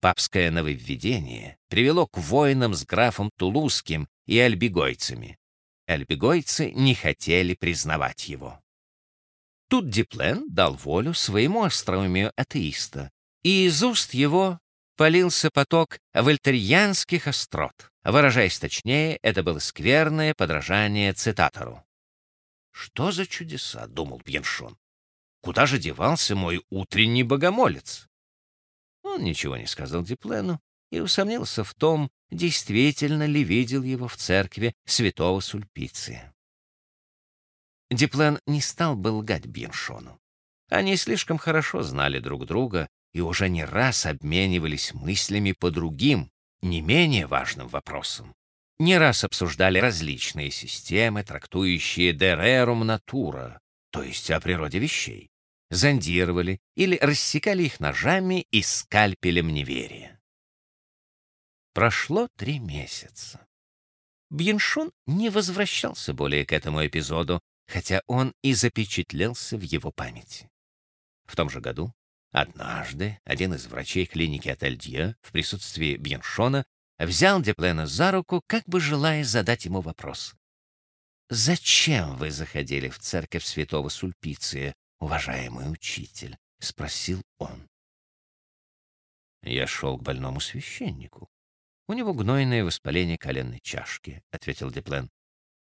Папское нововведение привело к войнам с графом Тулузским и альбигойцами. Альбигойцы не хотели признавать его. Тут Диплен дал волю своему остроумию атеиста, и из уст его полился поток вольтерьянских острот. Выражаясь точнее, это было скверное подражание цитатору. «Что за чудеса?» — думал Бьеншон. «Куда же девался мой утренний богомолец?» Он ничего не сказал Диплену и усомнился в том, действительно ли видел его в церкви святого Сульпиция. Диплен не стал бы лгать Бьеншону. Они слишком хорошо знали друг друга и уже не раз обменивались мыслями по другим, не менее важным вопросам. Не раз обсуждали различные системы, трактующие «дерерум натура», то есть о природе вещей. Зондировали или рассекали их ножами и скальпелем неверия. Прошло три месяца. Бьеншон не возвращался более к этому эпизоду, хотя он и запечатлелся в его памяти. В том же году, однажды, один из врачей клиники Ательдье в присутствии Бьеншона взял Деплена за руку, как бы желая задать ему вопрос. «Зачем вы заходили в церковь святого Сульпиция, уважаемый учитель?» — спросил он. «Я шел к больному священнику. У него гнойное воспаление коленной чашки», — ответил Деплен.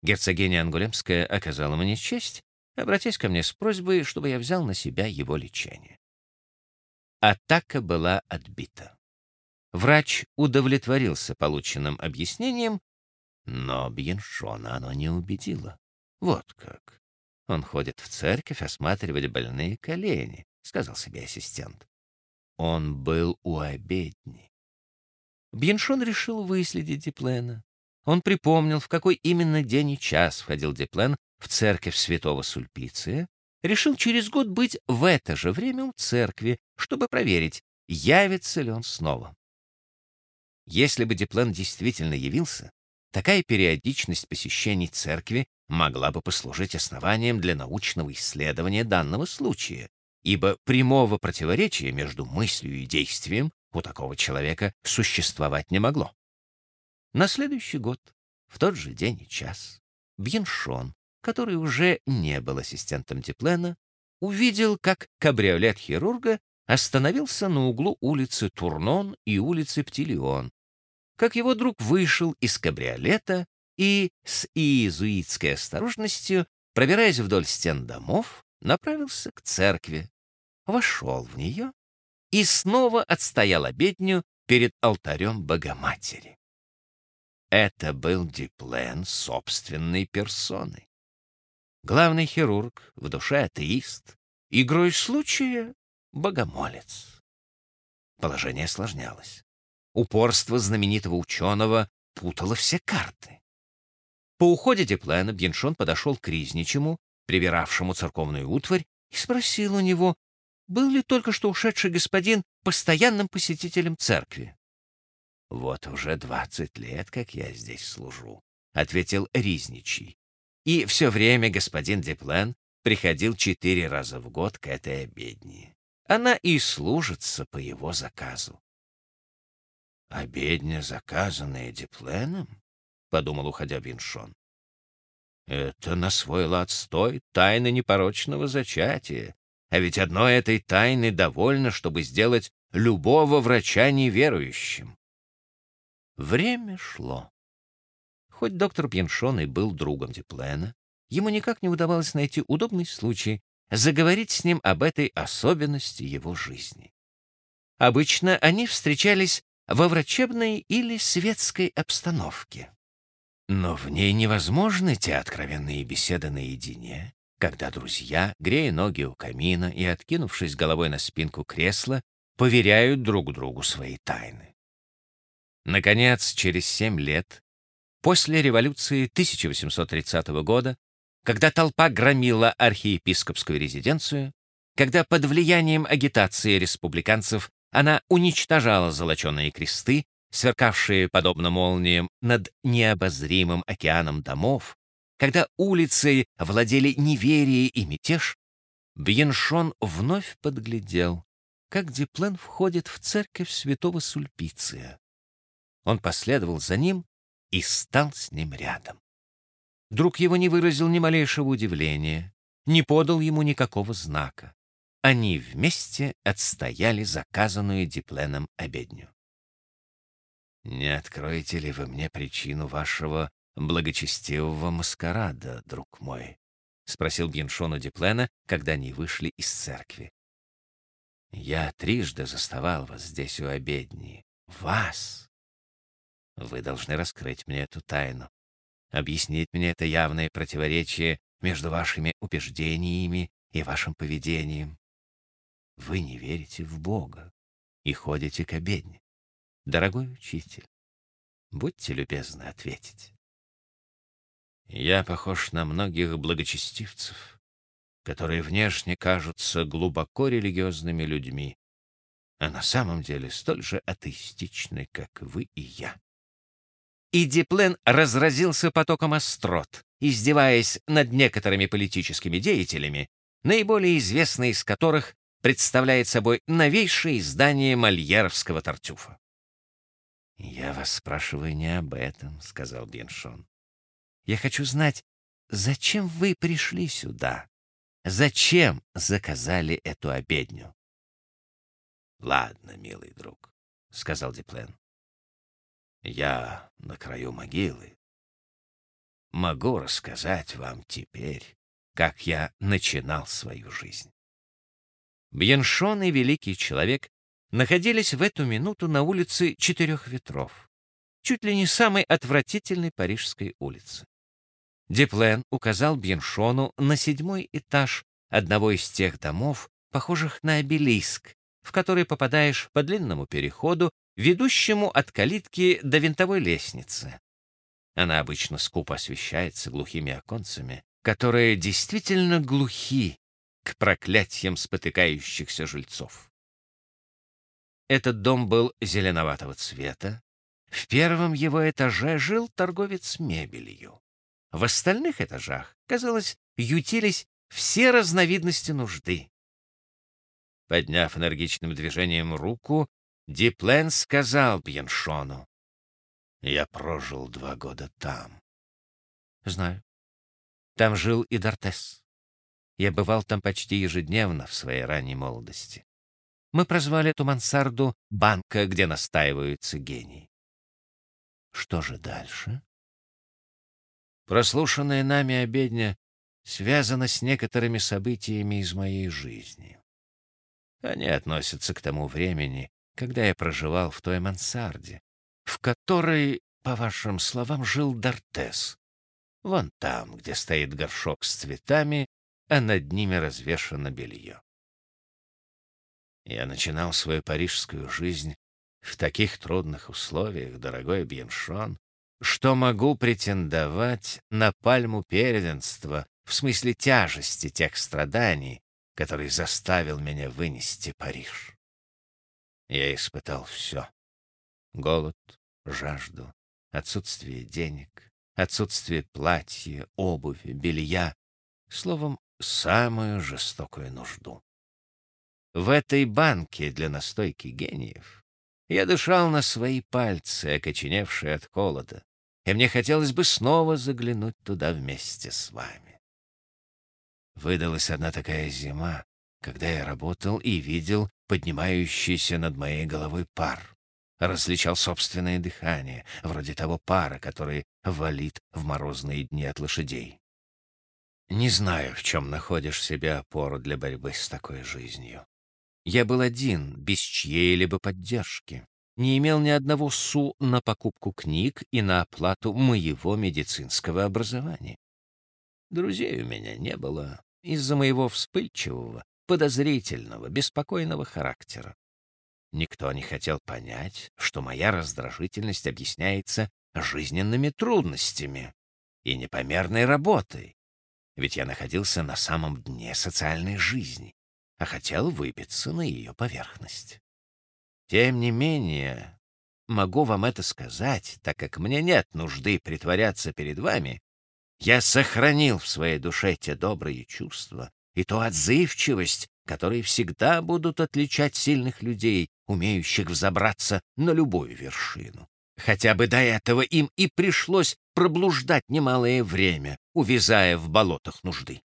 Герцогиня Ангулемская оказала мне честь, обратясь ко мне с просьбой, чтобы я взял на себя его лечение. Атака была отбита. Врач удовлетворился полученным объяснением, но Бьеншона оно не убедило. Вот как. Он ходит в церковь осматривать больные колени, сказал себе ассистент. Он был у обедни. Бьеншон решил выследить Диплена. Он припомнил, в какой именно день и час входил Деплен в церковь святого Сульпиция, решил через год быть в это же время у церкви, чтобы проверить, явится ли он снова. Если бы Деплен действительно явился, такая периодичность посещений церкви могла бы послужить основанием для научного исследования данного случая, ибо прямого противоречия между мыслью и действием у такого человека существовать не могло. На следующий год, в тот же день и час, Бьеншон, который уже не был ассистентом Диплена, увидел, как кабриолет хирурга остановился на углу улицы Турнон и улицы Птилион, как его друг вышел из кабриолета и с иезуитской осторожностью, пробираясь вдоль стен домов, направился к церкви, вошел в нее и снова отстоял обедню перед алтарем Богоматери. Это был Диплен собственной персоной. Главный хирург, в душе атеист, игрой случая — богомолец. Положение осложнялось. Упорство знаменитого ученого путало все карты. По уходе Диплена Бьеншон подошел к Ризничему, прибиравшему церковную утварь, и спросил у него, был ли только что ушедший господин постоянным посетителем церкви. «Вот уже двадцать лет, как я здесь служу», — ответил Ризничий. «И все время господин Деплен приходил четыре раза в год к этой обедне. Она и служится по его заказу». «Обедня, заказанная Депленом?» — подумал, уходя Виншон. «Это на свой лад стоит тайны непорочного зачатия, а ведь одной этой тайны довольно, чтобы сделать любого врача неверующим. Время шло. Хоть доктор Пьеншон и был другом Диплена, ему никак не удавалось найти удобный случай заговорить с ним об этой особенности его жизни. Обычно они встречались во врачебной или светской обстановке. Но в ней невозможны те откровенные беседы наедине, когда друзья, грея ноги у камина и откинувшись головой на спинку кресла, поверяют друг другу свои тайны. Наконец, через семь лет, после революции 1830 года, когда толпа громила архиепископскую резиденцию, когда под влиянием агитации республиканцев она уничтожала золоченые кресты, сверкавшие подобно молниям над необозримым океаном домов, когда улицы владели неверие и мятеж, Бьеншон вновь подглядел, как Диплен входит в церковь святого Сульпиция. Он последовал за ним и стал с ним рядом. Друг его не выразил ни малейшего удивления, не подал ему никакого знака. Они вместе отстояли заказанную Дипленом обедню. «Не откроете ли вы мне причину вашего благочестивого маскарада, друг мой?» — спросил Бьеншон у Диплена, когда они вышли из церкви. «Я трижды заставал вас здесь у обедни. Вас! Вы должны раскрыть мне эту тайну, объяснить мне это явное противоречие между вашими убеждениями и вашим поведением. Вы не верите в Бога и ходите к обедне. Дорогой учитель, будьте любезны ответить. Я похож на многих благочестивцев, которые внешне кажутся глубоко религиозными людьми, а на самом деле столь же атеистичны, как вы и я. И Диплен разразился потоком острот, издеваясь над некоторыми политическими деятелями, наиболее известный из которых представляет собой новейшее издание мольеровского Тартюфа. «Я вас спрашиваю не об этом», — сказал Беншон. «Я хочу знать, зачем вы пришли сюда? Зачем заказали эту обедню?» «Ладно, милый друг», — сказал Диплен. «Я на краю могилы. Могу рассказать вам теперь, как я начинал свою жизнь». Бьеншон и великий человек находились в эту минуту на улице Четырех Ветров, чуть ли не самой отвратительной парижской улице. Деплен указал Бьеншону на седьмой этаж одного из тех домов, похожих на обелиск, в который попадаешь по длинному переходу, ведущему от калитки до винтовой лестницы. Она обычно скупо освещается глухими оконцами, которые действительно глухи к проклятиям спотыкающихся жильцов. Этот дом был зеленоватого цвета. В первом его этаже жил торговец мебелью. В остальных этажах, казалось, ютились все разновидности нужды. Подняв энергичным движением руку, Диплен сказал Бьеншону, «Я прожил два года там». «Знаю. Там жил и Дортес. Я бывал там почти ежедневно в своей ранней молодости. Мы прозвали эту мансарду «банка, где настаиваются гении». Что же дальше? Прослушанная нами обедня связана с некоторыми событиями из моей жизни. Они относятся к тому времени, когда я проживал в той мансарде, в которой, по вашим словам, жил Дортес. Вон там, где стоит горшок с цветами, а над ними развешано белье. Я начинал свою парижскую жизнь в таких трудных условиях, дорогой Бьеншон, что могу претендовать на пальму первенства в смысле тяжести тех страданий, который заставил меня вынести Париж. Я испытал все. Голод, жажду, отсутствие денег, отсутствие платья, обуви, белья, словом, самую жестокую нужду. В этой банке для настойки гениев я дышал на свои пальцы, окоченевшие от холода, и мне хотелось бы снова заглянуть туда вместе с вами. Выдалась одна такая зима, когда я работал и видел поднимающийся над моей головой пар. Различал собственное дыхание, вроде того пара, который валит в морозные дни от лошадей. Не знаю, в чем находишь себе опору для борьбы с такой жизнью. Я был один, без чьей-либо поддержки. Не имел ни одного су на покупку книг и на оплату моего медицинского образования. Друзей у меня не было из-за моего вспыльчивого, подозрительного, беспокойного характера. Никто не хотел понять, что моя раздражительность объясняется жизненными трудностями и непомерной работой, ведь я находился на самом дне социальной жизни а хотел выбиться на ее поверхность. Тем не менее, могу вам это сказать, так как мне нет нужды притворяться перед вами, я сохранил в своей душе те добрые чувства и ту отзывчивость, которые всегда будут отличать сильных людей, умеющих взобраться на любую вершину. Хотя бы до этого им и пришлось проблуждать немалое время, увязая в болотах нужды.